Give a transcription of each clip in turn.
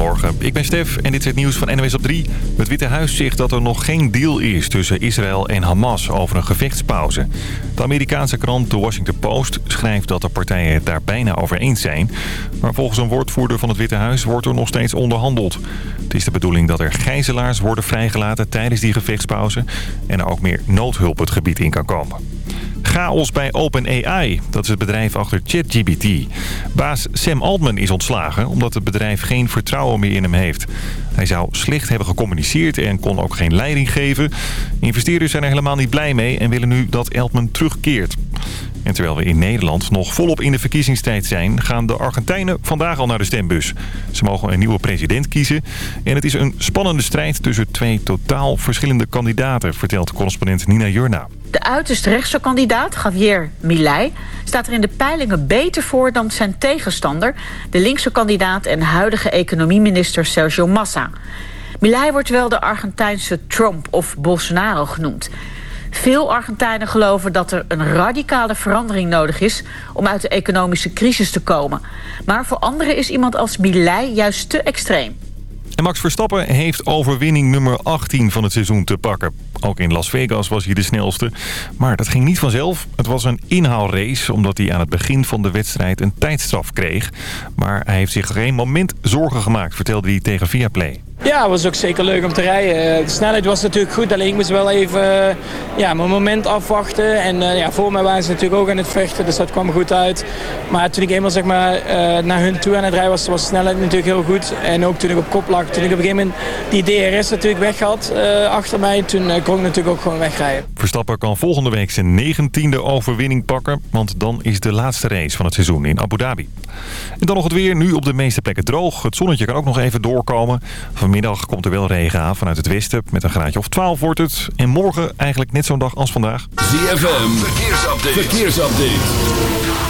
Goedemorgen, ik ben Stef en dit is het nieuws van NWS op 3. Het Witte Huis zegt dat er nog geen deal is tussen Israël en Hamas over een gevechtspauze. De Amerikaanse krant The Washington Post schrijft dat de partijen het daar bijna over eens zijn. Maar volgens een woordvoerder van het Witte Huis wordt er nog steeds onderhandeld. Het is de bedoeling dat er gijzelaars worden vrijgelaten tijdens die gevechtspauze... en er ook meer noodhulp het gebied in kan komen. Chaos bij OpenAI, dat is het bedrijf achter ChatGPT. Baas Sam Altman is ontslagen omdat het bedrijf geen vertrouwen meer in hem heeft. Hij zou slecht hebben gecommuniceerd en kon ook geen leiding geven. Investeerders zijn er helemaal niet blij mee en willen nu dat Altman terugkeert. En terwijl we in Nederland nog volop in de verkiezingstijd zijn... gaan de Argentijnen vandaag al naar de stembus. Ze mogen een nieuwe president kiezen. En het is een spannende strijd tussen twee totaal verschillende kandidaten... vertelt correspondent Nina Jurna. De uiterst rechtse kandidaat, Javier Milei, staat er in de peilingen beter voor dan zijn tegenstander... de linkse kandidaat en huidige economieminister Sergio Massa. Milei wordt wel de Argentijnse Trump of Bolsonaro genoemd... Veel Argentijnen geloven dat er een radicale verandering nodig is... om uit de economische crisis te komen. Maar voor anderen is iemand als Milei juist te extreem. En Max Verstappen heeft overwinning nummer 18 van het seizoen te pakken. Ook in Las Vegas was hij de snelste. Maar dat ging niet vanzelf. Het was een inhaalrace omdat hij aan het begin van de wedstrijd een tijdstraf kreeg. Maar hij heeft zich geen moment zorgen gemaakt, vertelde hij tegen Viaplay. Ja, het was ook zeker leuk om te rijden. De snelheid was natuurlijk goed, alleen ik moest wel even eh, ja, mijn moment afwachten. En uh, ja, voor mij waren ze natuurlijk ook aan het vechten, dus dat kwam goed uit. Maar toen ik eenmaal zeg maar, naar hun toe aan het rijden was, was de snelheid natuurlijk heel goed. En ook toen ik op kop lag, toen ik op een gegeven moment die DRS natuurlijk weg had achter mij, toen kon ik natuurlijk ook gewoon wegrijden. Verstappen kan volgende week zijn negentiende overwinning pakken, want dan is de laatste race van het seizoen in Abu Dhabi. En dan nog het weer, nu op de meeste plekken droog. Het zonnetje kan ook nog even doorkomen. Vanmiddag komt er wel regen aan vanuit het westen. Met een graadje of 12 wordt het. En morgen eigenlijk net zo'n dag als vandaag. ZFM, verkeersupdate. verkeersupdate.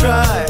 try.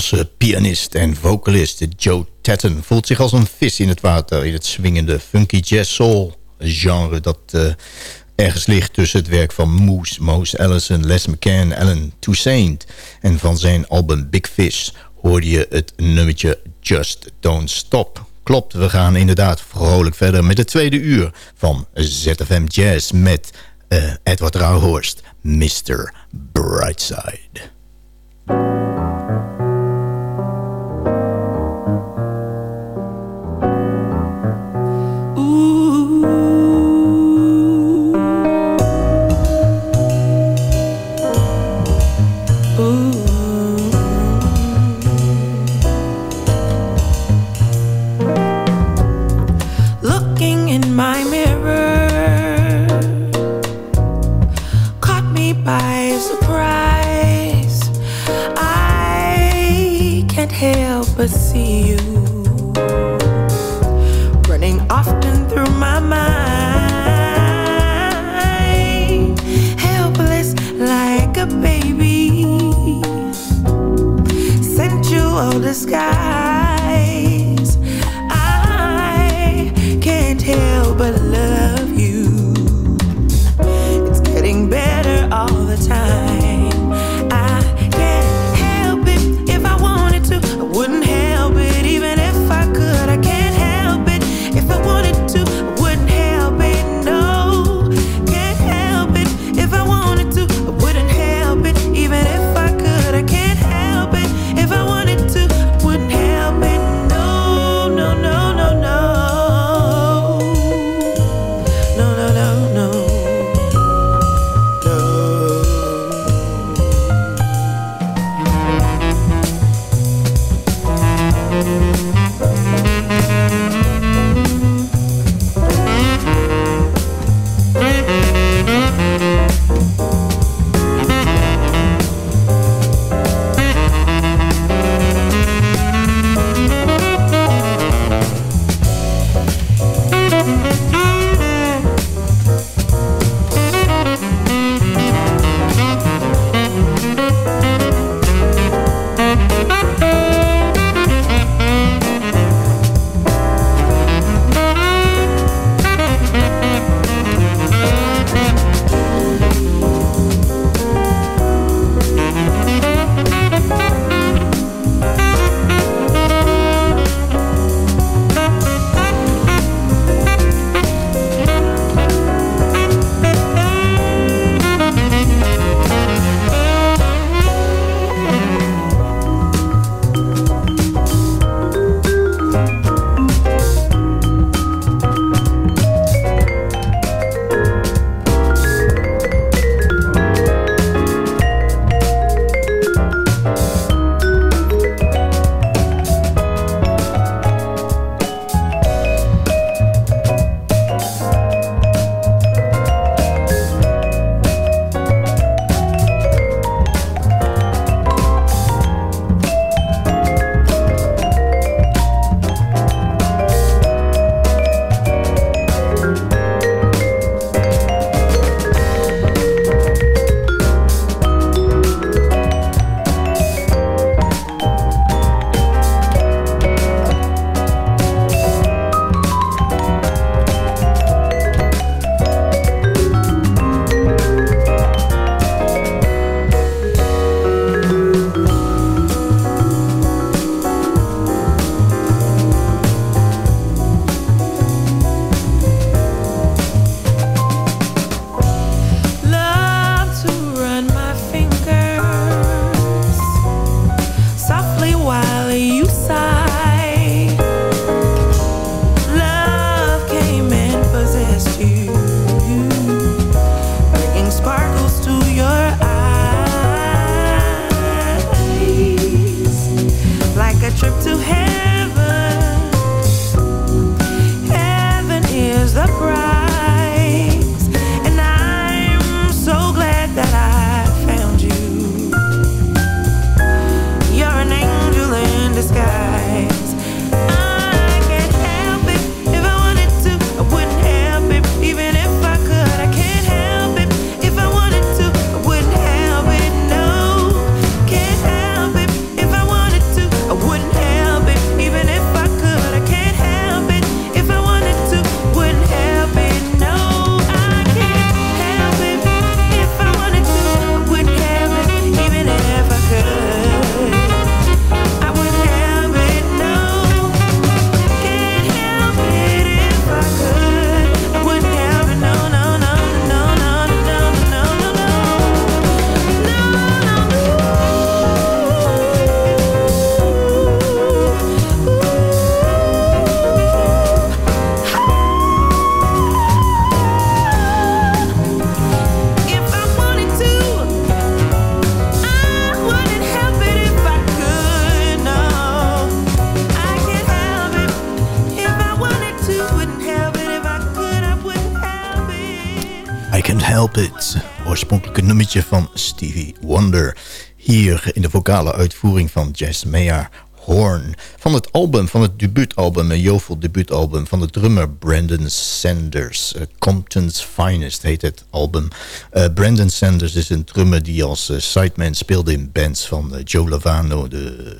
Engelse pianist en vocalist Joe Tatten voelt zich als een vis in het water... in het swingende funky jazz soul genre dat uh, ergens ligt tussen het werk van Moose, Mose Allison, Les McCann, Alan Toussaint. En van zijn album Big Fish hoorde je het nummertje Just Don't Stop. Klopt, we gaan inderdaad vrolijk verder met het tweede uur van ZFM Jazz met uh, Edward Rauhorst, Mr. Brightside. But see you. Running often through my mind, helpless like a baby, sensual disguise. Van Stevie Wonder. Hier in de vocale uitvoering van Jess Horn. Van het album, van het debuutalbum, een jovel debuutalbum... van de drummer Brandon Sanders. Uh, Compton's Finest heet het album. Uh, Brandon Sanders is een drummer die als uh, sideman speelde in bands... van Joe Lavano, de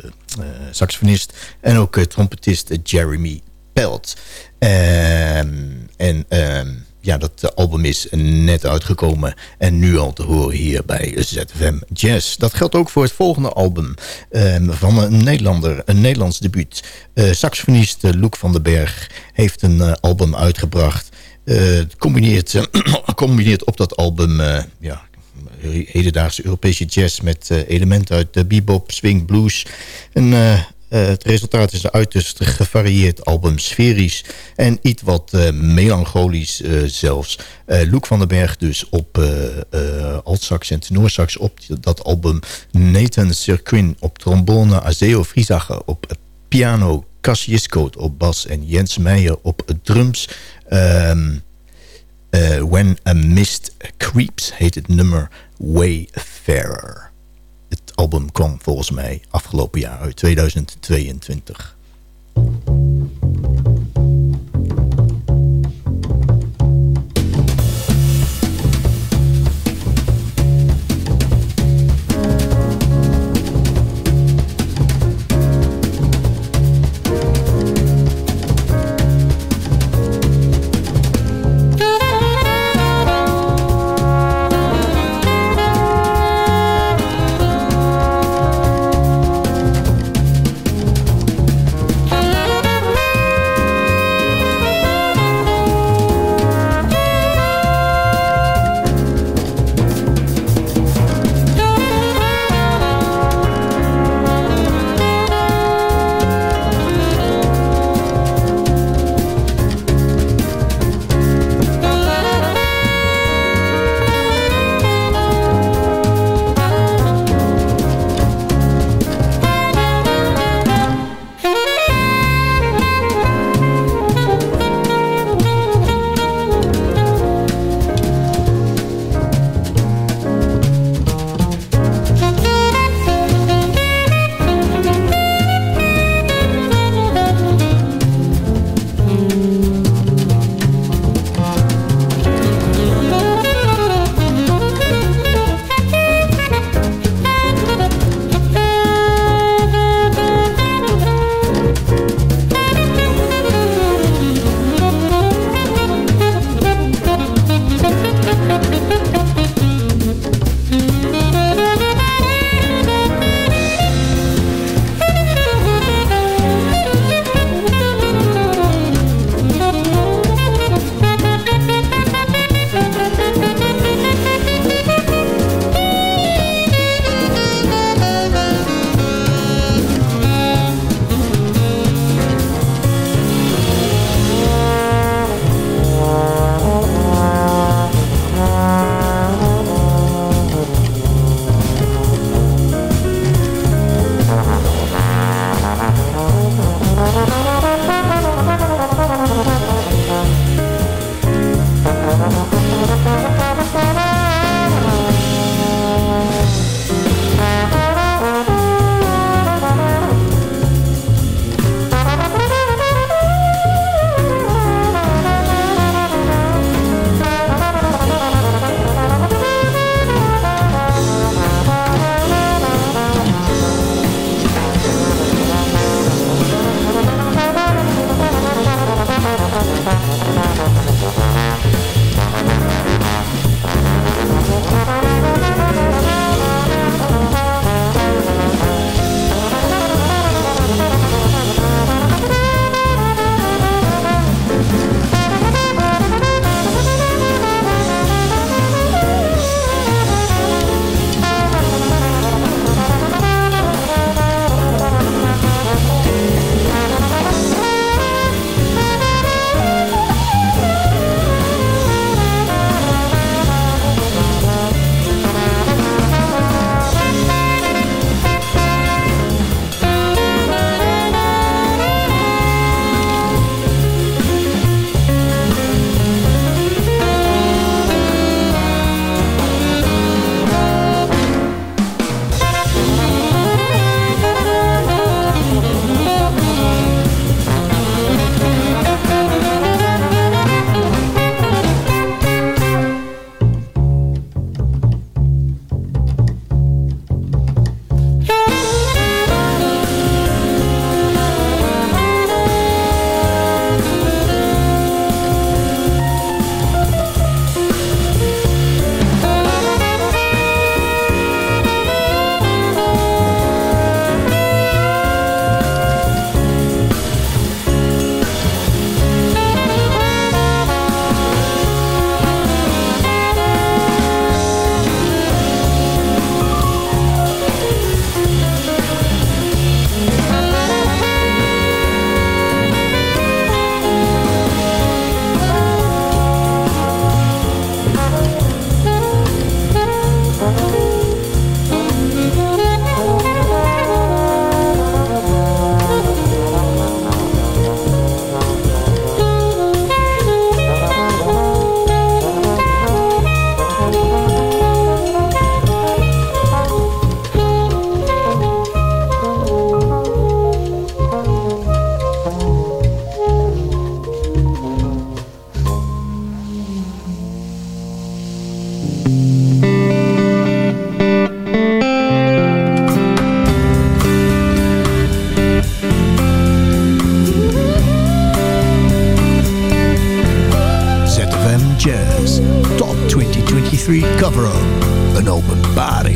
saxofonist... en ook trompetist Jeremy Pelt. Ehm, en... Ehm, ja, dat album is net uitgekomen en nu al te horen hier bij ZFM Jazz. Dat geldt ook voor het volgende album um, van een Nederlander, een Nederlands debuut. Uh, saxofonist uh, Loek van den Berg heeft een album uitgebracht. combineert, combineert op dat album ja, hedendaagse Europese jazz met elementen uit bebop, swing, blues. En uh, het resultaat is een uiterst gevarieerd album, sferisch en iets wat uh, melancholisch uh, zelfs. Loek van den Berg dus op altsax en tenorsax op dat album. Nathan Sirquin op trombone, Azeo Frizache op piano, Cassius Coat op bas en Jens Meijer op drums. Um, When a Mist Creeps heet het nummer Wayfarer album kwam volgens mij afgelopen jaar uit 2022. 2023 cover-up, An Open Body.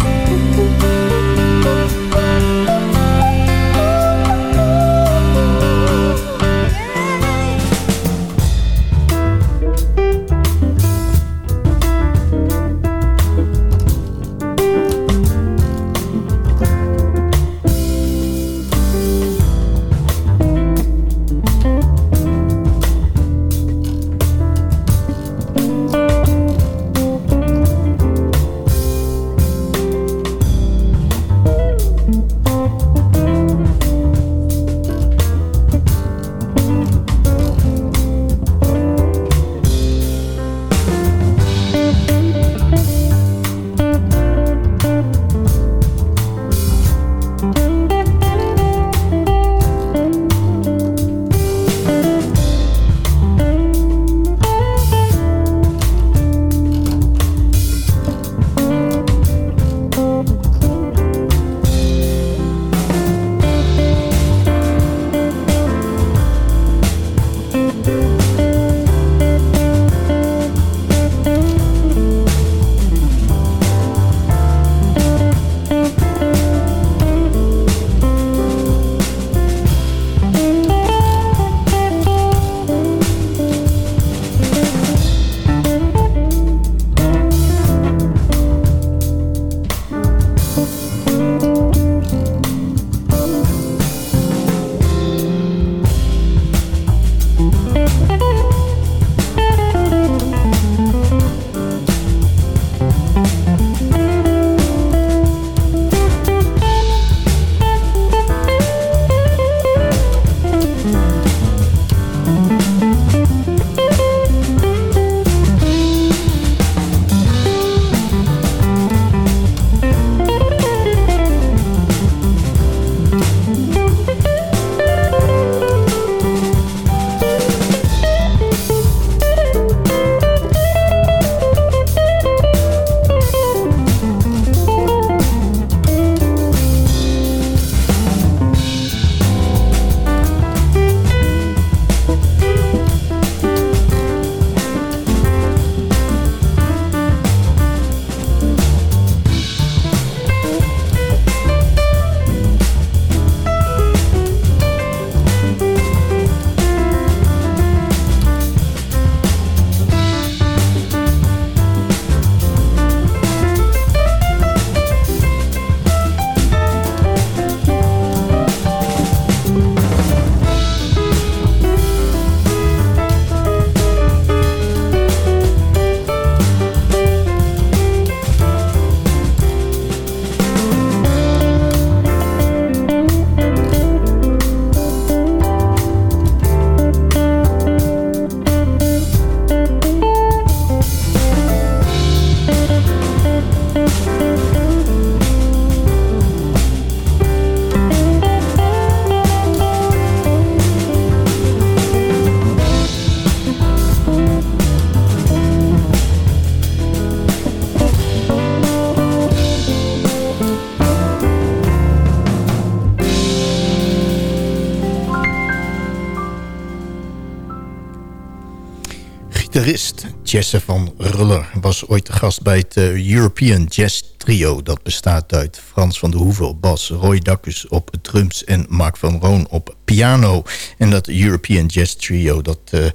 Jesse van Ruller was ooit de gast bij het eh, European Jazz Trio. Dat bestaat uit Frans van de Hoeven op bas, Roy Dacus op drums en Mark van Roon op piano. En dat European Jazz Trio, dat uh,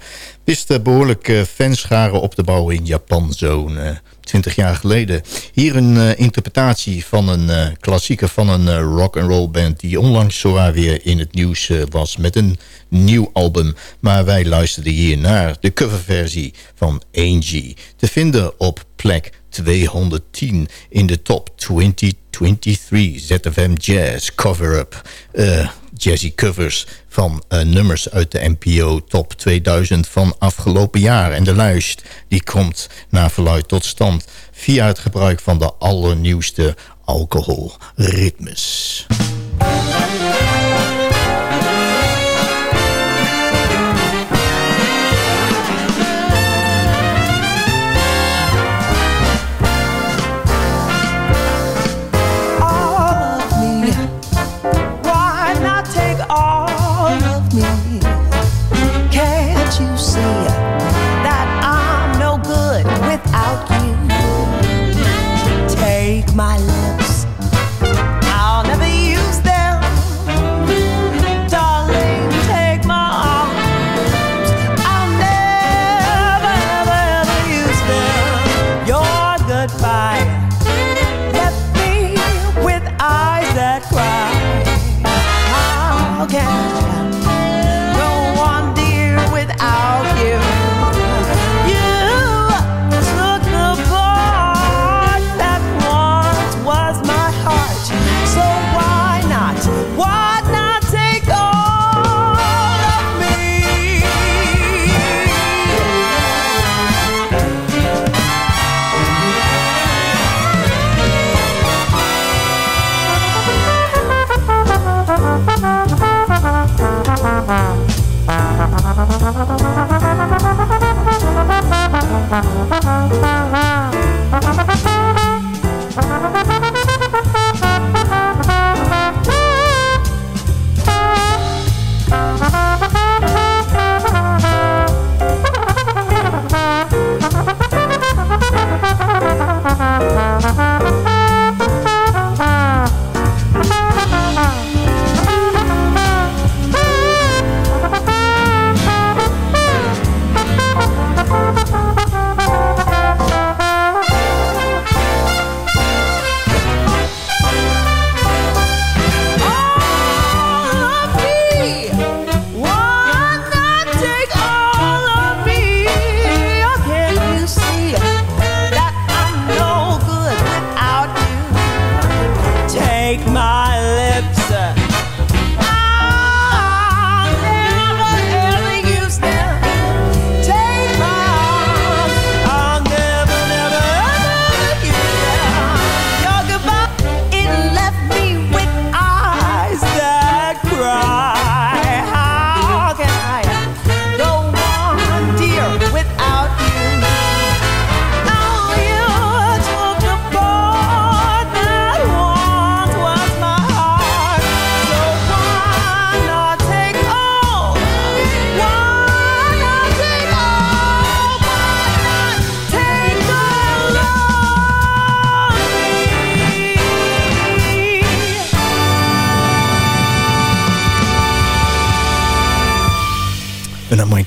wist behoorlijk uh, fanscharen op te bouwen in Japan zo'n 20 jaar geleden. Hier een uh, interpretatie van een uh, klassieker van een uh, rock and roll band die onlangs zo weer in het nieuws was met een nieuw album. Maar wij luisterden hier naar de coverversie van Angie. Te vinden op plek 210 in de top 2023 ZFM Jazz cover-up. jazzy covers van uh, nummers uit de NPO Top 2000 van afgelopen jaar. En de lijst die komt naar verluid tot stand via het gebruik van de allernieuwste alcoholritmes. you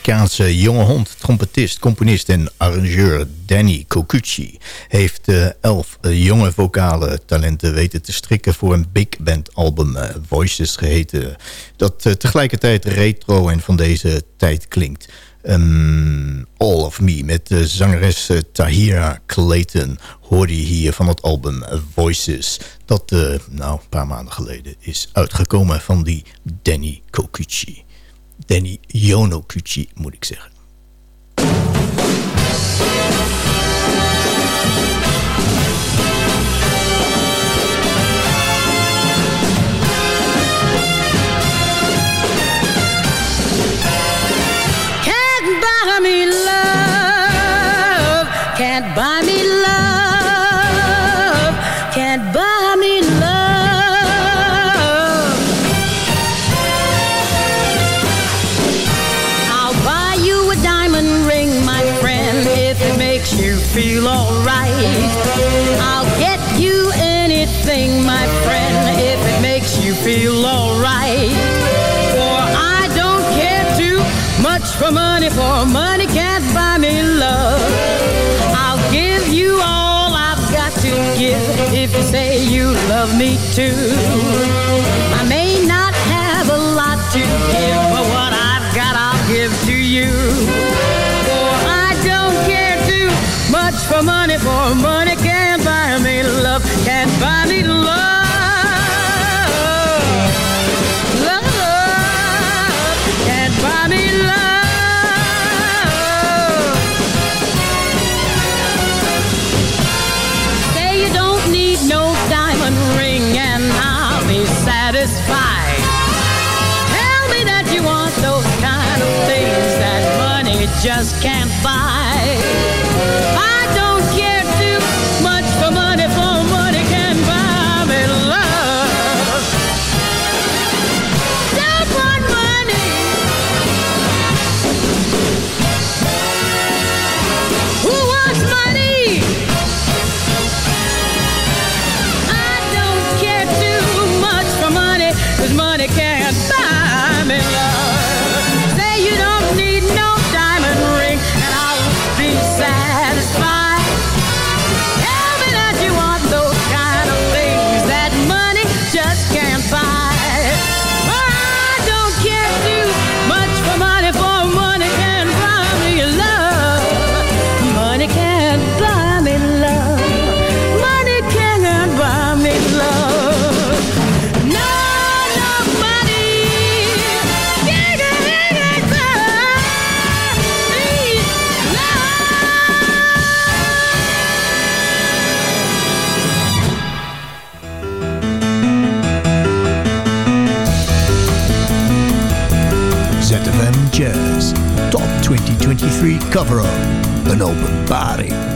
Amerikaanse jonge hond, trompetist, componist en arrangeur Danny Cocucci heeft eh, elf eh, jonge vocale talenten weten te strikken voor een big band album eh, Voices geheten. Dat tegelijkertijd retro en van deze tijd klinkt. Ehm, All of Me met de zangeres Tahira Clayton hoorde je hier van het album Voices. Dat nou, een paar maanden geleden is uitgekomen van die Danny Cocucci. Danny Yonokuchi, moet ik zeggen. to. I may not have a lot to give, but what I've got I'll give to you. For I don't care too much for money, for money. bye. 2023 cover-up. An open body.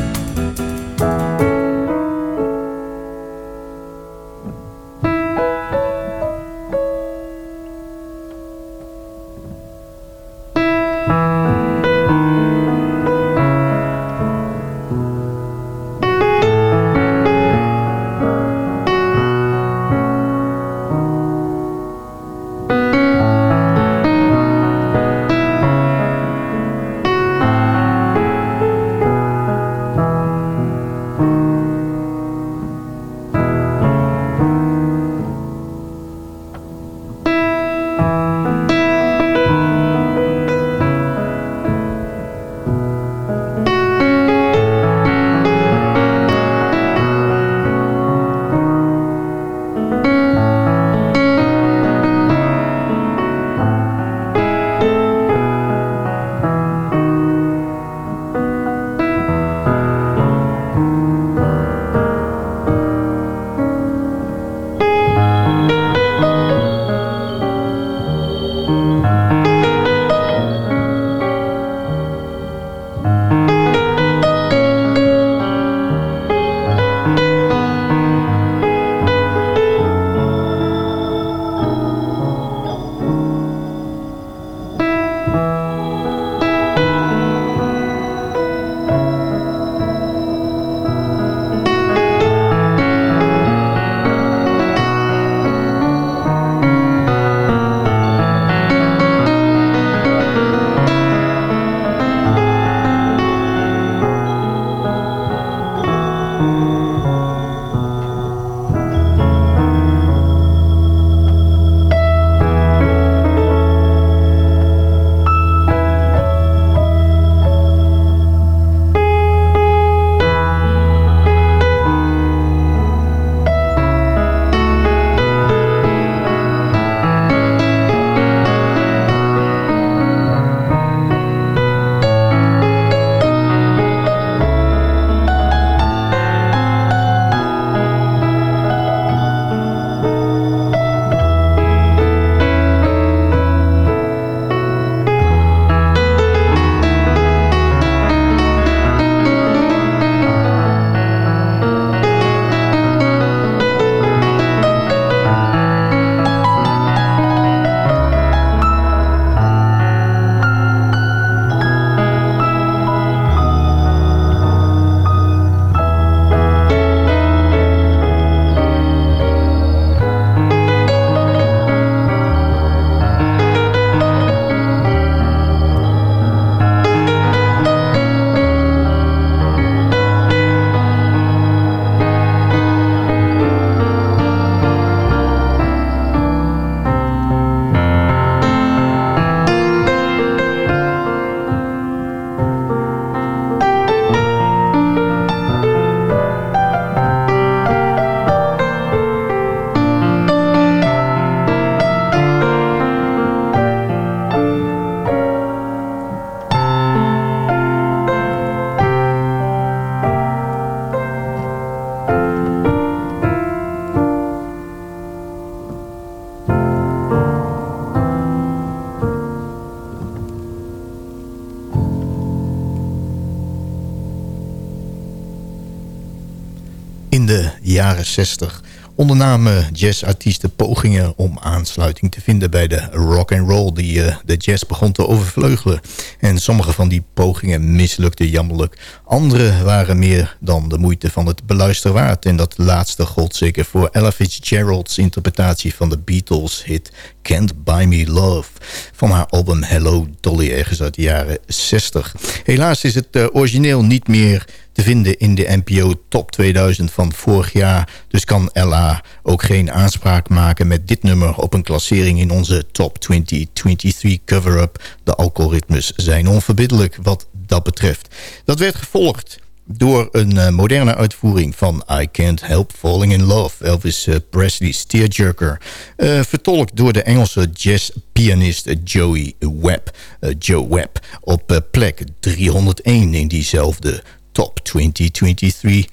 Jaren 60 ondernamen jazzartiesten pogingen om aansluiting te vinden bij de rock and roll die uh, de jazz begon te overvleugelen. En sommige van die pogingen mislukten jammerlijk. Andere waren meer dan de moeite van het beluisteren waard. En dat laatste gold zeker voor Ella Fitzgerald's interpretatie van de Beatles hit Can't Buy Me Love van haar album Hello Dolly ergens uit de jaren 60. Helaas is het uh, origineel niet meer te vinden in de NPO Top 2000 van vorig jaar. Dus kan Ella ook geen aanspraak maken met dit nummer op een klassering in onze Top 2023 cover-up. De algoritmes zijn onverbiddelijk wat dat betreft. Dat werd gevolgd door een uh, moderne uitvoering van I Can't Help Falling in Love, Elvis uh, Presley's Tearjerker. Uh, vertolkt door de Engelse jazzpianist Joey Webb, Joe Webb, op plek 301 in diezelfde Top 2023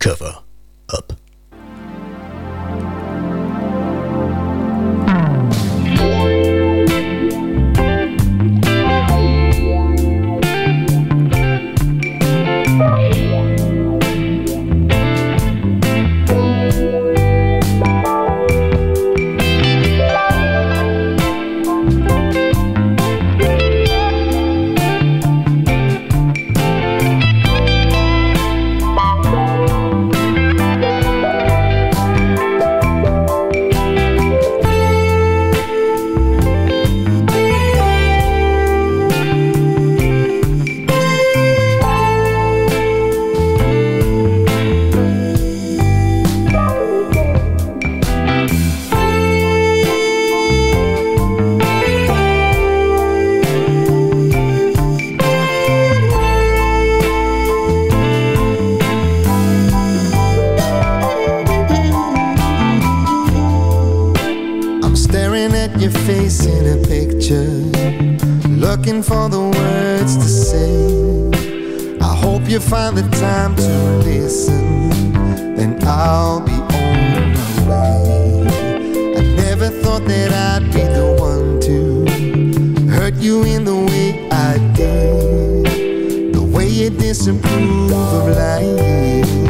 Cover Up. face in a picture Looking for the words to say. I hope you find the time to listen Then I'll be on my way. I never thought that I'd be the one to Hurt you in the way I did. The way you disapprove of lying.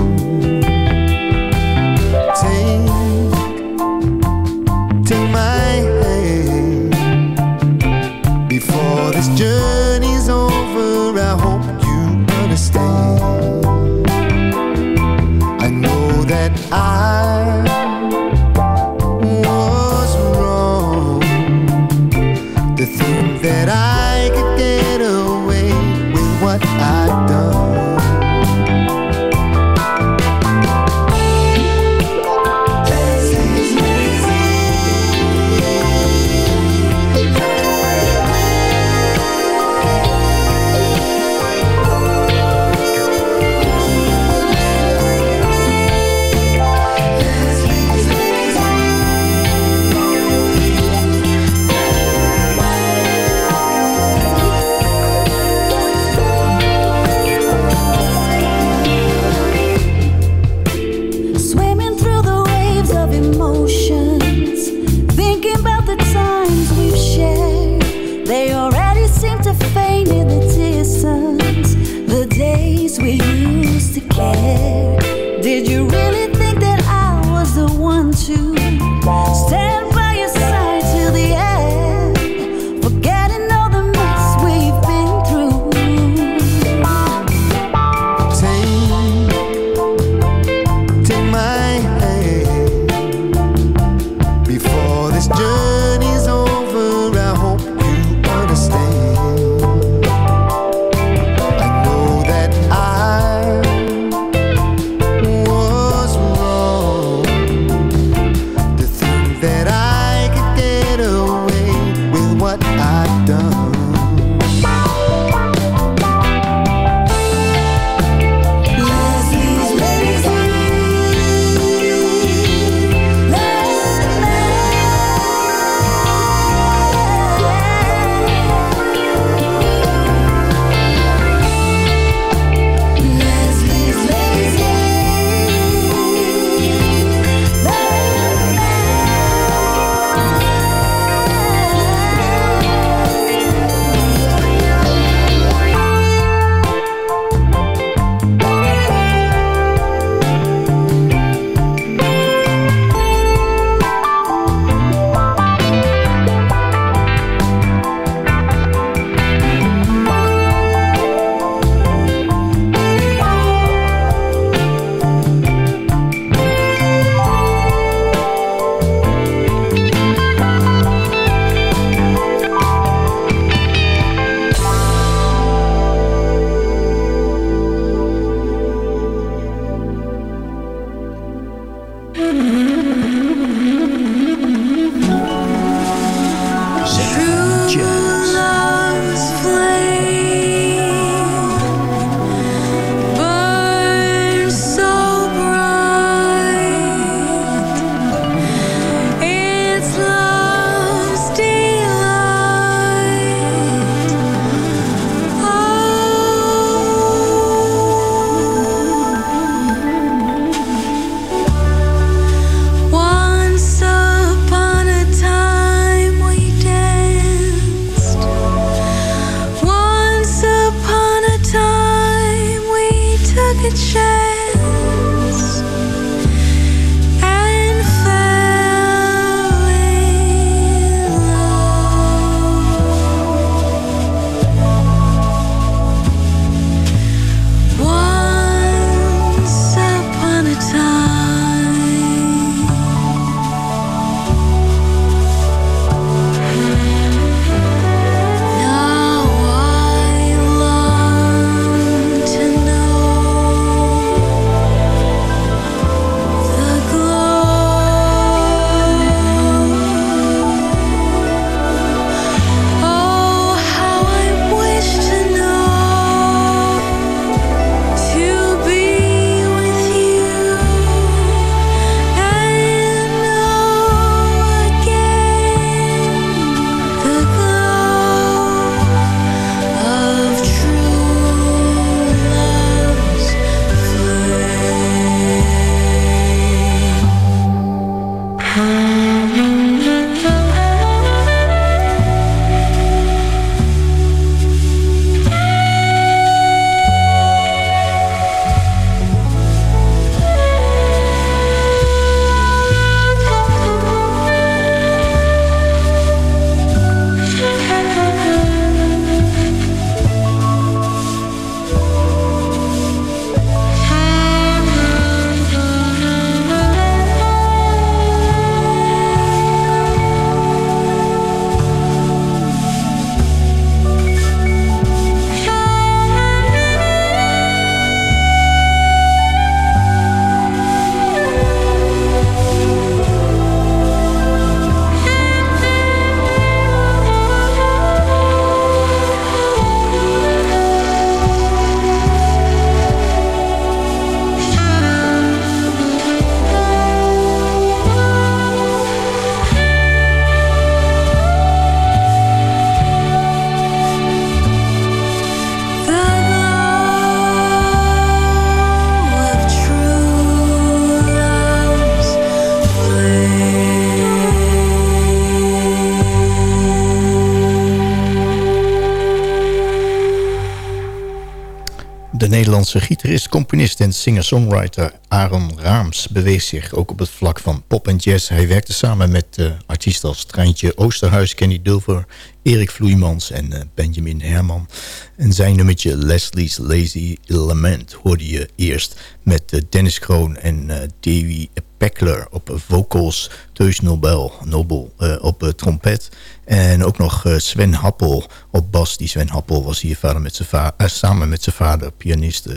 Nederlandse gitarist, componist en singer-songwriter Aaron Raams beweegt zich ook op het vlak van pop en jazz. Hij werkte samen met uh, artiesten als Treintje Oosterhuis, Kenny Dulver, Erik Vloeimans en uh, Benjamin Herman. En zijn nummertje Leslie's Lazy Lament hoorde je eerst met uh, Dennis Kroon en Davy Peckler op vocals, Teus Nobel, Nobel op trompet... En ook nog Sven Happel op bas. Die Sven Happel was hier met zijn samen met zijn vader, pianist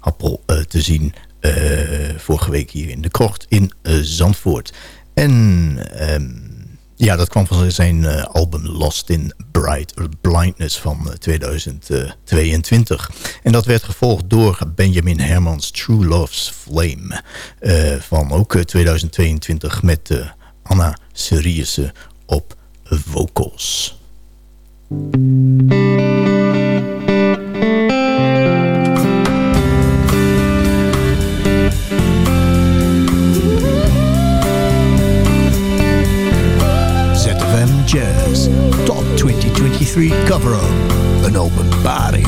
Happel, te zien vorige week hier in de Krocht in Zandvoort. En um, ja, dat kwam van zijn album Lost in Bright Blindness van uh, 2022. En dat werd gevolgd door Benjamin Hermans True Love's Flame van ook 2022 met Anna Seriusse op vocals. Jazz Top 2023 cover-up An Open Body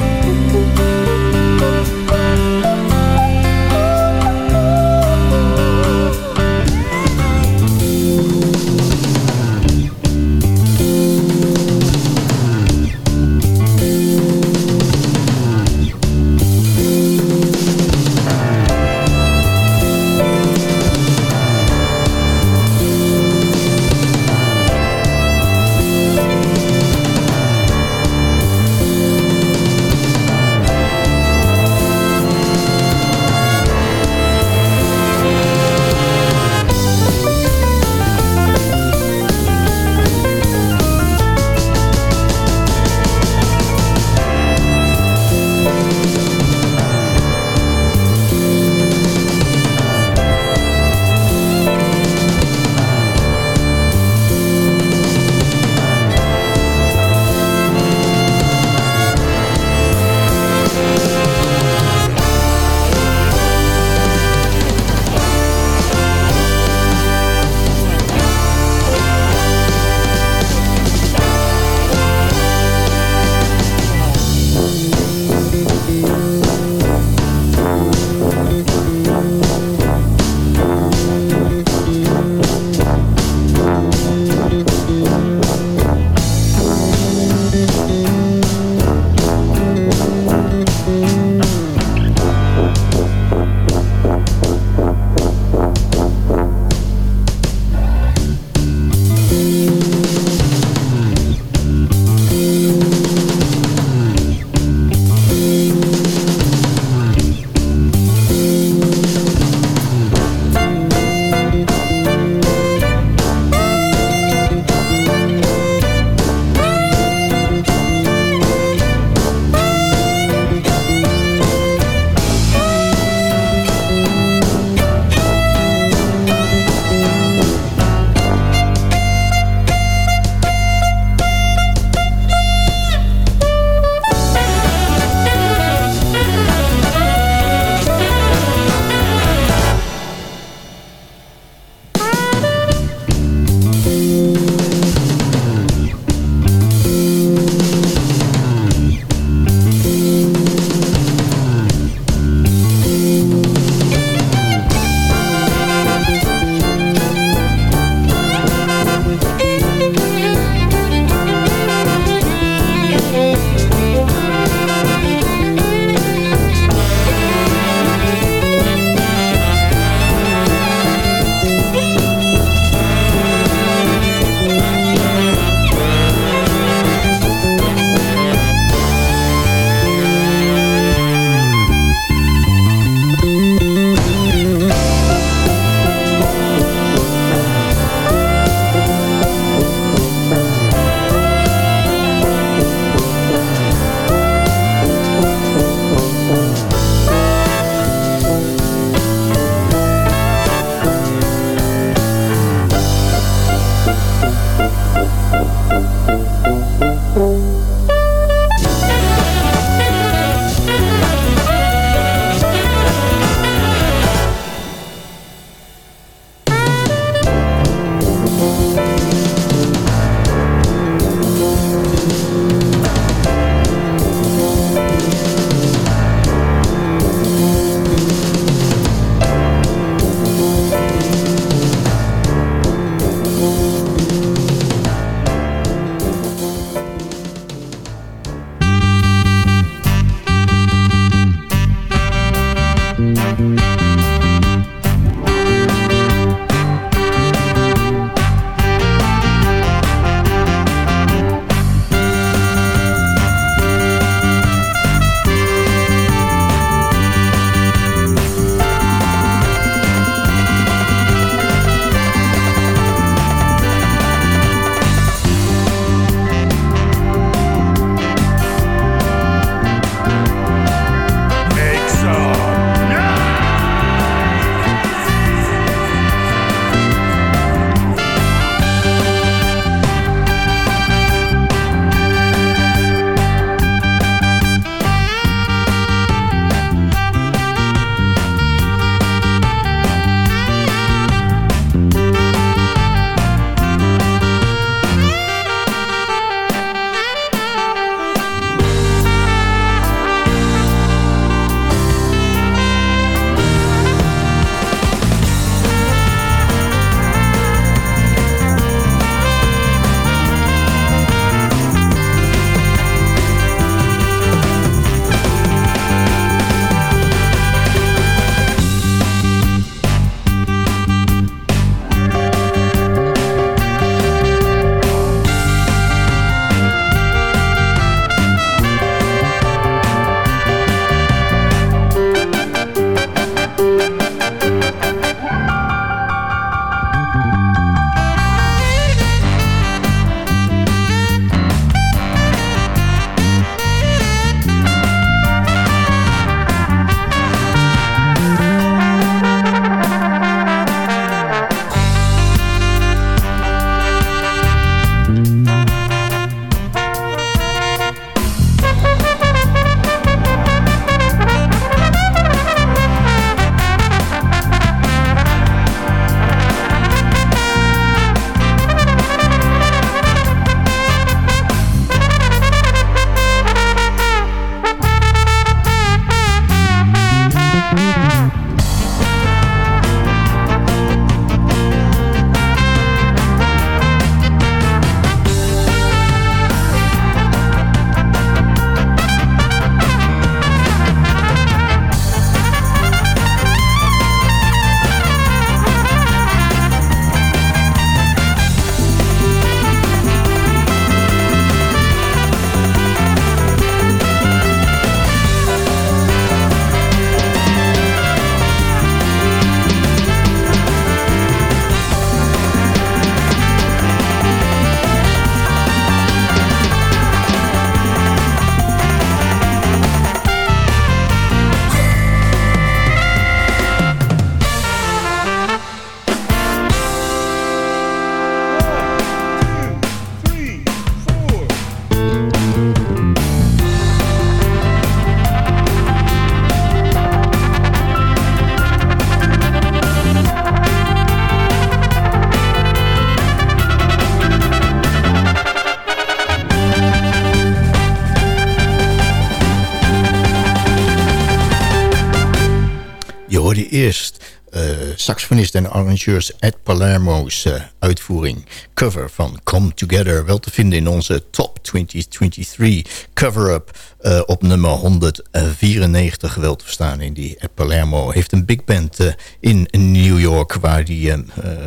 saxofonist en arrangeurs Ed Palermo's eh, uitvoering. Cover van Come Together. Wel te vinden in onze Top 2023 cover-up eh, op nummer 194. Wel te verstaan in die Ed Palermo. Heeft een big band in New York waar hij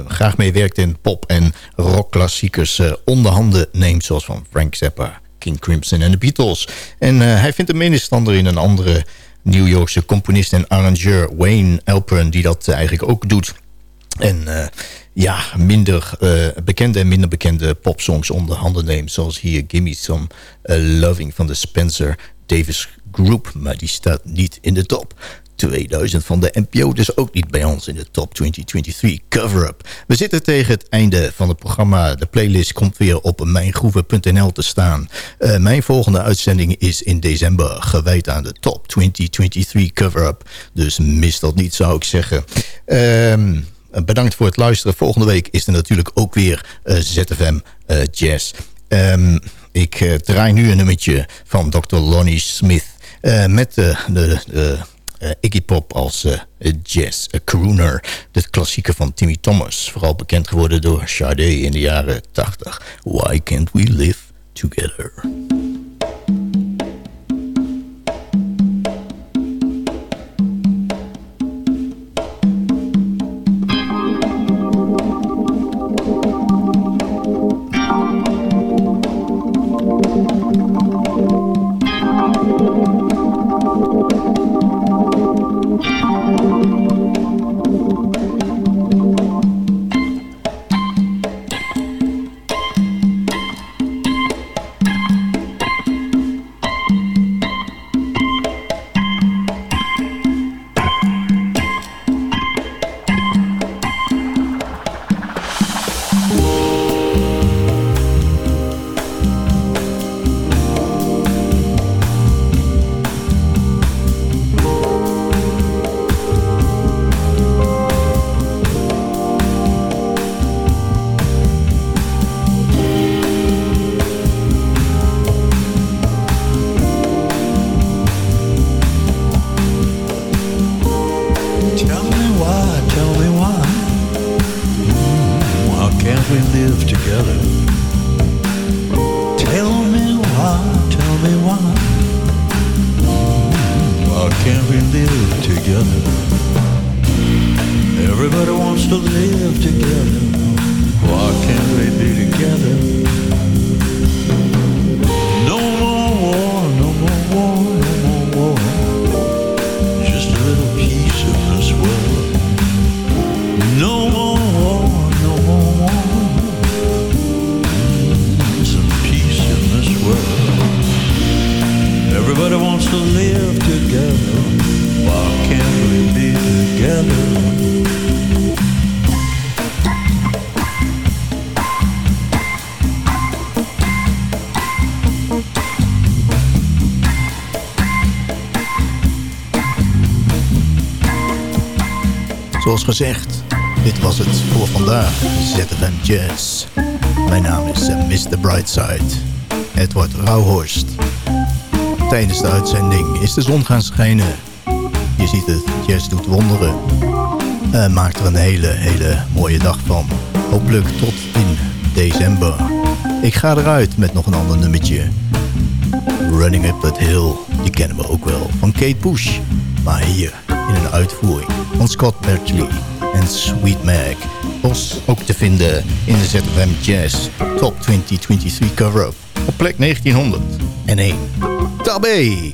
graag mee werkt in pop- en rockklassiekers onder handen neemt. Zoals van Frank Zappa, King Crimson en de Beatles. En hij vindt een medestander in een andere New Yorkse componist en arrangeur Wayne Alpern... die dat eigenlijk ook doet. En uh, ja, minder uh, bekende en minder bekende popsongs onder handen neemt. Zoals hier Gimme Some Loving van de Spencer Davis Group. Maar die staat niet in de top. 2000 van de NPO, dus ook niet bij ons in de top 2023 cover-up. We zitten tegen het einde van het programma. De playlist komt weer op mijngroeven.nl te staan. Uh, mijn volgende uitzending is in december gewijd aan de top 2023 cover-up. Dus mis dat niet, zou ik zeggen. Uh, bedankt voor het luisteren. Volgende week is er natuurlijk ook weer uh, ZFM uh, Jazz. Um, ik draai nu een nummertje van Dr. Lonnie Smith... met de, de, de uh, Iggy Pop als jazz crooner. De klassieker van Timmy Thomas. Vooral bekend geworden door Sade in de jaren 80. Why can't we live together? Gezegd, dit was het voor vandaag. ZFM Jazz. Mijn naam is uh, Mr. Brightside. Edward Rauhorst. Tijdens de uitzending is de zon gaan schijnen. Je ziet het, jazz doet wonderen. Uh, maakt er een hele, hele mooie dag van. Hopelijk tot in december. Ik ga eruit met nog een ander nummertje. Running Up That Hill, die kennen we ook wel van Kate Bush. Maar hier uitvoering van Scott Berkeley en Sweet Mag. Was ook te vinden in de ZFM Jazz Top 2023 cover-up op plek 1901. Tabé!